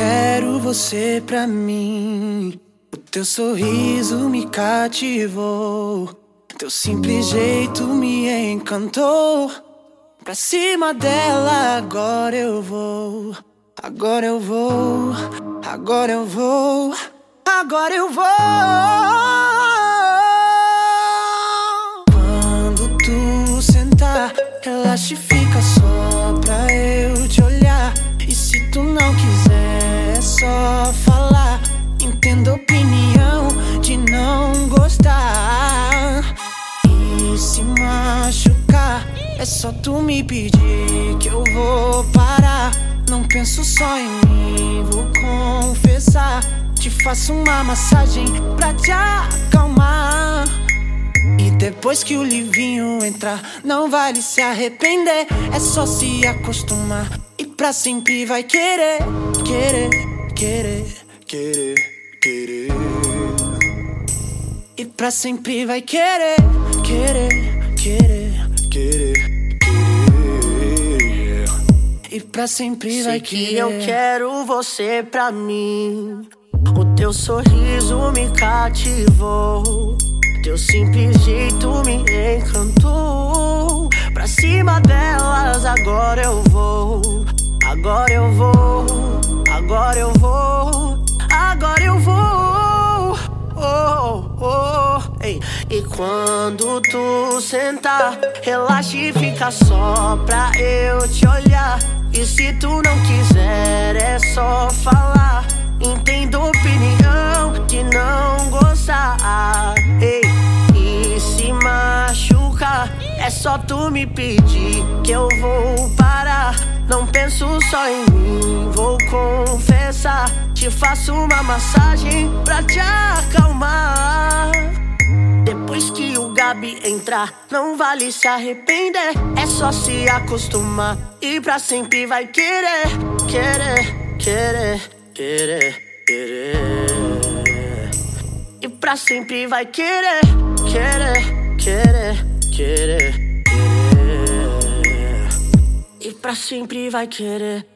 quero você pra mim. O teu sorriso me cativou. Teu simples jeito me encantou. Pra cima dela agora eu vou. Agora eu vou. Agora eu vou. Agora eu vou. Quando tu sentar, relaxa e é só tu me pedir que eu vou parar. Não penso só em mim, vou confessar. Te faço uma massagem pra te acalmar. E depois que o livinho entrar, não vale se arrepender. É só se acostumar e pra sempre vai querer, querer, querer, querer, querer. E pra sempre vai querer, querer, querer, pra sempre Sei vai que eu quero você pra mim. O teu sorriso me cativou. Teu simples jeito me encantou. Pra cima delas agora eu vou. Agora eu vou. Agora eu vou. Agora eu vou. Oh, oh, ei. E quando tu sentar, relaxa e fica só pra eu te olhar. E se tu não quiser, é só falar. Entendo opinião de não gostar. Ei, e se machucar, é só tu me pedir que eu vou parar. Não penso só em mim, vou confessar. Te faço uma massagem pra te acalmar. Depois que o Gabi entrar, não vale se arrepender. É só se acostumar e pra sempre vai querer, querer, querer, querer, querer. E pra sempre vai querer, querer, querer, querer, querer. E pra sempre vai querer.